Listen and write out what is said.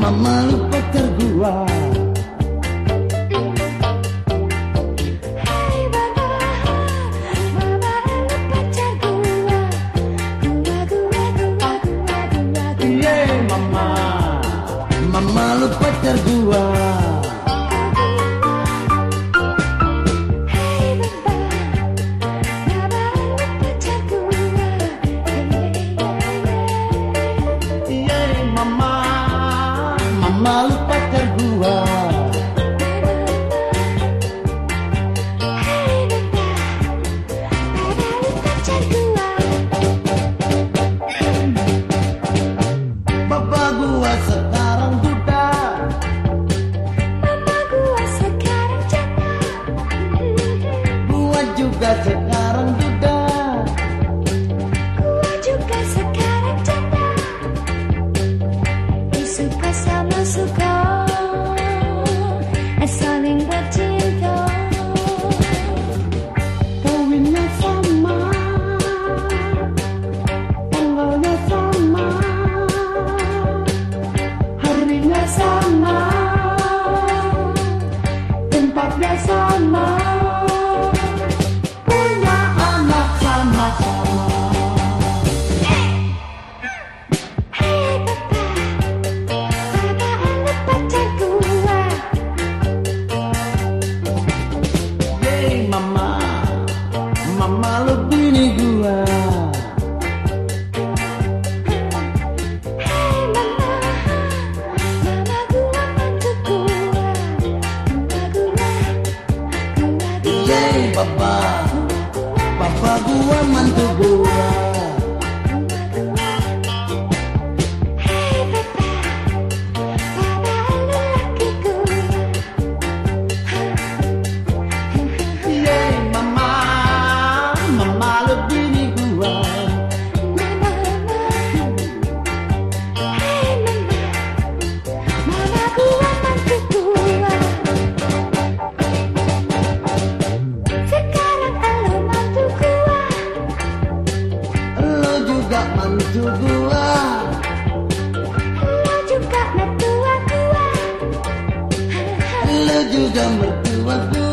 Mama lupa tergua pacar gua. Malu gua. bini gua. Mama, mama gua mantu gua. Mama gua, mama papa, papa gua mantu gua. cucu juga metua Lu juga mertua gua.